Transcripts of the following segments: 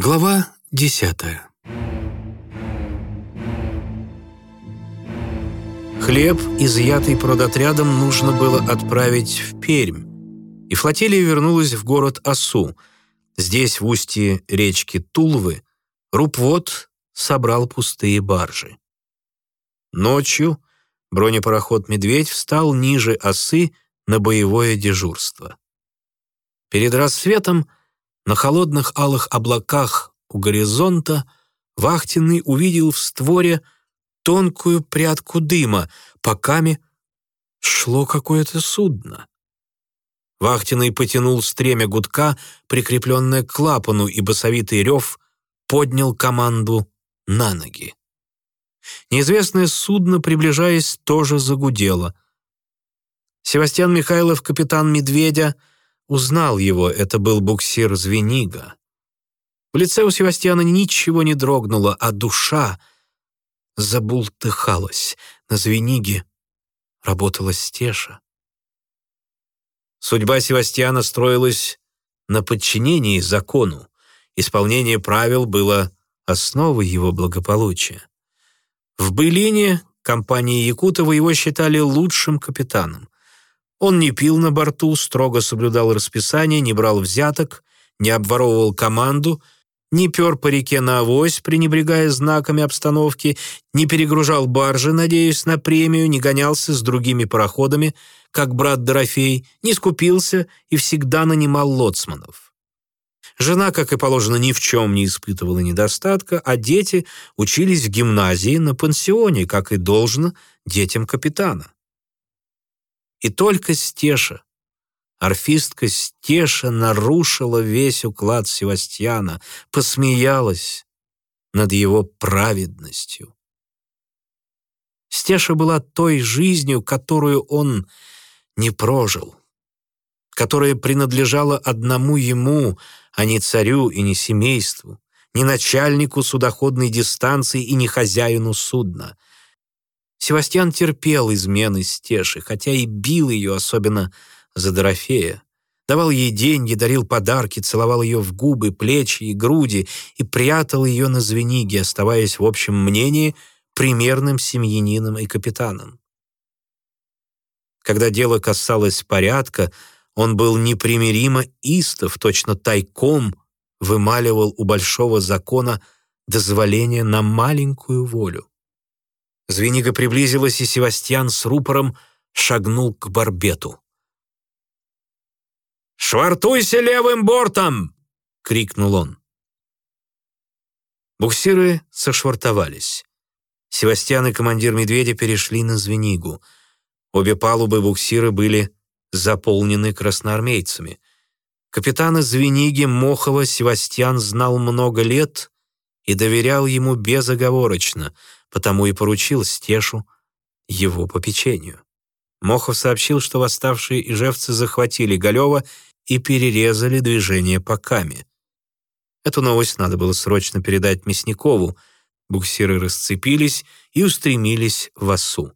Глава десятая Хлеб, изъятый продотрядом, нужно было отправить в Пермь, и флотилия вернулась в город Осу. Здесь, в устье речки Тулвы, Рупвод собрал пустые баржи. Ночью бронепароход «Медведь» встал ниже Осы на боевое дежурство. Перед рассветом на холодных алых облаках у горизонта Вахтенный увидел в створе тонкую прядку дыма, поками шло какое-то судно. Вахтенный потянул стремя гудка, прикрепленное к клапану, и басовитый рев поднял команду на ноги. Неизвестное судно, приближаясь, тоже загудело. Севастьян Михайлов, капитан «Медведя», узнал его, это был буксир Звенига. В лице у Севастьяна ничего не дрогнуло, а душа забултыхалась. На Звениге работала стеша. Судьба Севастьяна строилась на подчинении закону. Исполнение правил было основой его благополучия. В Былине компании Якутова его считали лучшим капитаном. Он не пил на борту, строго соблюдал расписание, не брал взяток, не обворовывал команду, не пер по реке на авось, пренебрегая знаками обстановки, не перегружал баржи, надеясь на премию, не гонялся с другими пароходами, как брат Дорофей, не скупился и всегда нанимал лоцманов. Жена, как и положено, ни в чем не испытывала недостатка, а дети учились в гимназии на пансионе, как и должно детям капитана. И только Стеша, орфистка Стеша нарушила весь уклад Севастьяна, посмеялась над его праведностью. Стеша была той жизнью, которую он не прожил, которая принадлежала одному ему, а не царю и не семейству, не начальнику судоходной дистанции и не хозяину судна — Севастьян терпел измены Стеши, хотя и бил ее, особенно за Дорофея. Давал ей деньги, дарил подарки, целовал ее в губы, плечи и груди и прятал ее на звениге, оставаясь в общем мнении примерным семьянином и капитаном. Когда дело касалось порядка, он был непримиримо истов, точно тайком вымаливал у большого закона дозволение на маленькую волю. Звенига приблизилась, и Севастьян с рупором шагнул к барбету. «Швартуйся левым бортом!» — крикнул он. Буксиры сошвартовались. Севастьян и командир «Медведя» перешли на Звенигу. Обе палубы буксира были заполнены красноармейцами. Капитана Звениги Мохова Севастьян знал много лет и доверял ему безоговорочно — потому и поручил Стешу его попечению. Мохов сообщил, что восставшие ижевцы захватили Галева и перерезали движение по Каме. Эту новость надо было срочно передать Мясникову. Буксиры расцепились и устремились в Осу.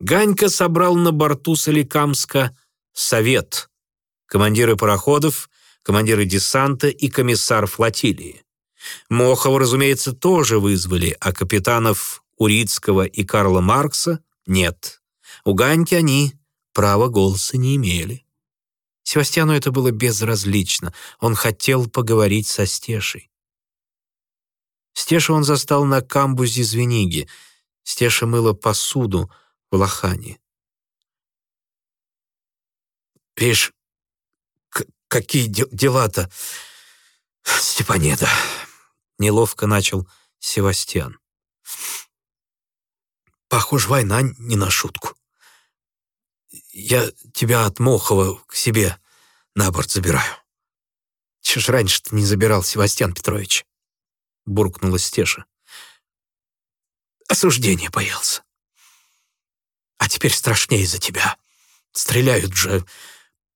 Ганька собрал на борту Соликамска совет, командиры пароходов, командиры десанта и комиссар флотилии. Мохова, разумеется, тоже вызвали, а капитанов Урицкого и Карла Маркса нет. У Ганьки они права голоса не имели. Севастьяну это было безразлично. Он хотел поговорить со Стешей. Стеша он застал на камбузе Звениги. Стеша мыла посуду в лохане. «Видишь, какие дела-то, Степанеда!» Неловко начал Севастьян. «Похоже, война не на шутку. Я тебя от Мохова к себе на борт забираю». «Чего ж раньше ты не забирал, Севастьян Петрович?» буркнула Стеша. «Осуждение боялся. А теперь страшнее за тебя. Стреляют же.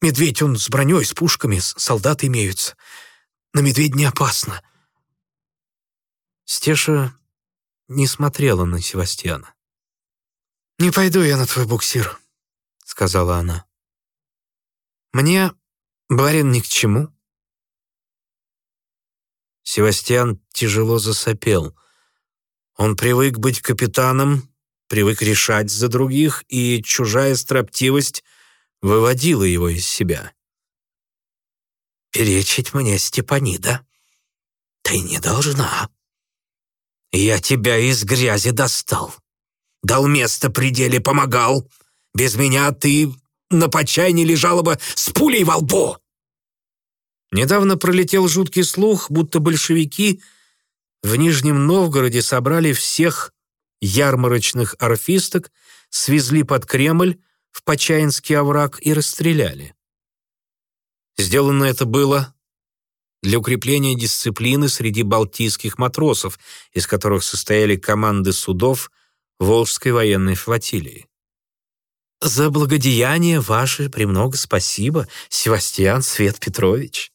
Медведь он с броней, с пушками, солдаты имеются. На медведь не опасно. Стеша не смотрела на Севастьяна. «Не пойду я на твой буксир», — сказала она. «Мне, барин, ни к чему. Севастьян тяжело засопел. Он привык быть капитаном, привык решать за других, и чужая строптивость выводила его из себя. «Перечить мне, Степанида, ты не должна. Я тебя из грязи достал, дал место пределе, помогал. Без меня ты на почайне лежала бы с пулей во лбу!» Недавно пролетел жуткий слух, будто большевики в Нижнем Новгороде собрали всех ярмарочных орфисток, свезли под Кремль в Почаинский овраг и расстреляли. Сделано это было для укрепления дисциплины среди балтийских матросов, из которых состояли команды судов Волжской военной флотилии. «За благодеяние ваше премного спасибо, Севастьян Свет Петрович»,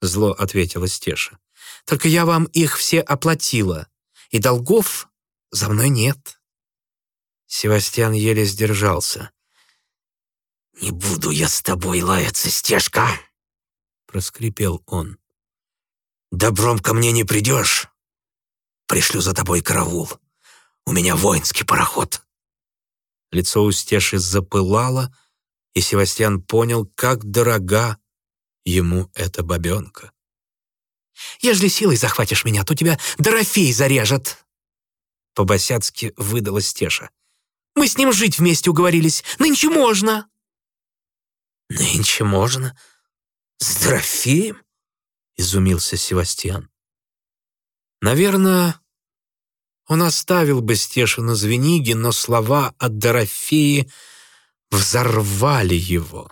зло ответила Стеша. «Только я вам их все оплатила, и долгов за мной нет». Севастьян еле сдержался. «Не буду я с тобой лаяться, Стешка!» проскрипел он. «Добром ко мне не придешь. Пришлю за тобой караул. У меня воинский пароход». Лицо у Стеши запылало, и Севастьян понял, как дорога ему эта бабенка. «Ежели силой захватишь меня, то тебя Дорофей зарежет!» По-босяцки выдала Стеша. «Мы с ним жить вместе уговорились. Нынче можно!» «Нынче можно? С Дорофеем?» Изумился Севастьян. Наверное, он оставил бы Стешину Звениги, но слова от Дорофеи взорвали его.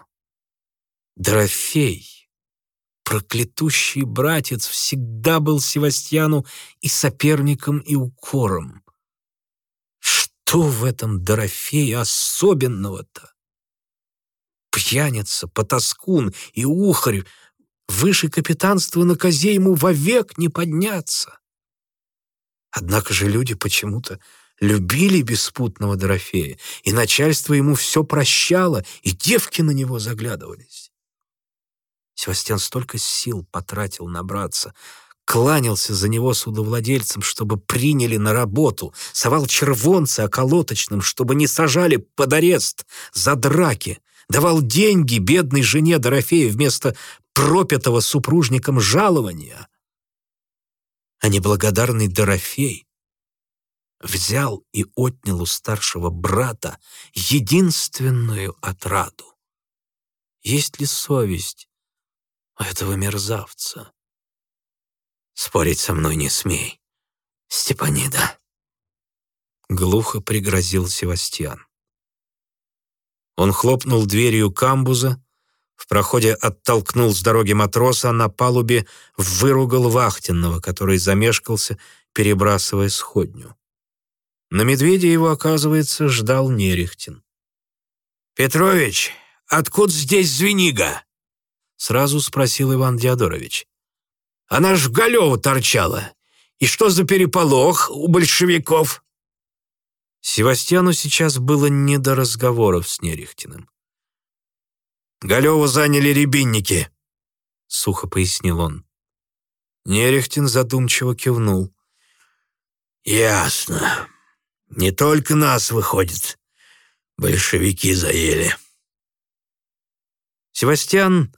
Дорофей, проклятущий братец, всегда был Севастьяну и соперником, и укором. Что в этом Дорофее особенного-то? Пьяница, потаскун и ухарь, выше капитанства на козе ему вовек не подняться. Однако же люди почему-то любили беспутного Дорофея, и начальство ему все прощало, и девки на него заглядывались. Севастьян столько сил потратил на братца, кланялся за него судовладельцам, чтобы приняли на работу, совал червонцы околоточным, чтобы не сажали под арест за драки, давал деньги бедной жене Дорофея вместо пропятого супружником жалования — а неблагодарный Дорофей взял и отнял у старшего брата единственную отраду. Есть ли совесть у этого мерзавца? Спорить со мной не смей, Степанида. Глухо пригрозил Севастьян. Он хлопнул дверью камбуза, в проходе оттолкнул с дороги матроса, на палубе выругал вахтенного, который замешкался, перебрасывая сходню. На медведя его, оказывается, ждал Нерехтин. «Петрович, откуда здесь звенига?» Сразу спросил Иван Диадорович. «Она ж в Галеву торчала. И что за переполох у большевиков?» Севастьяну сейчас было не до разговоров с Нерехтиным. Галеву заняли рябинники», — сухо пояснил он. Нерехтин задумчиво кивнул. «Ясно. Не только нас, выходит, большевики заели». Севастьян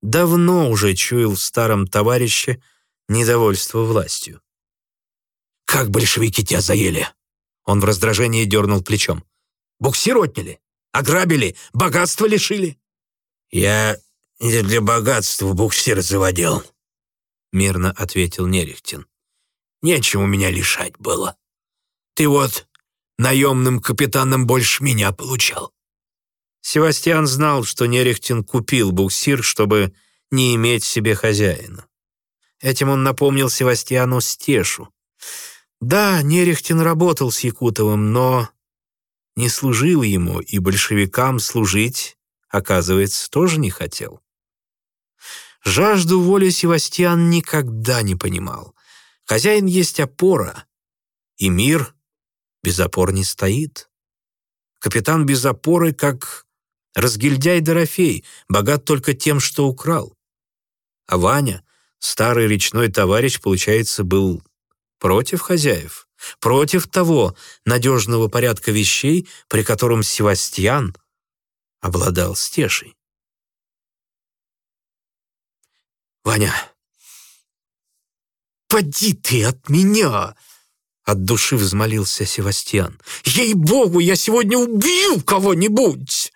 давно уже чуял в старом товарище недовольство властью. «Как большевики тебя заели?» Он в раздражении дернул плечом. «Буксир отняли, ограбили, богатство лишили». «Я не для богатства буксир заводил», — мирно ответил Нерехтин. «Нечем у меня лишать было. Ты вот наемным капитаном больше меня получал». Севастьян знал, что Нерехтин купил буксир, чтобы не иметь себе хозяина. Этим он напомнил Севастьяну Стешу. Да, Нерехтин работал с Якутовым, но не служил ему, и большевикам служить оказывается, тоже не хотел. Жажду воли Севастьян никогда не понимал. Хозяин есть опора, и мир без опор не стоит. Капитан без опоры, как разгильдяй Дорофей, богат только тем, что украл. А Ваня старый речной товарищ, получается, был против хозяев, против того надежного порядка вещей, при котором Севастьян обладал стешей. «Ваня, поди ты от меня!» От души взмолился Севастьян. «Ей-богу, я сегодня убью кого-нибудь!»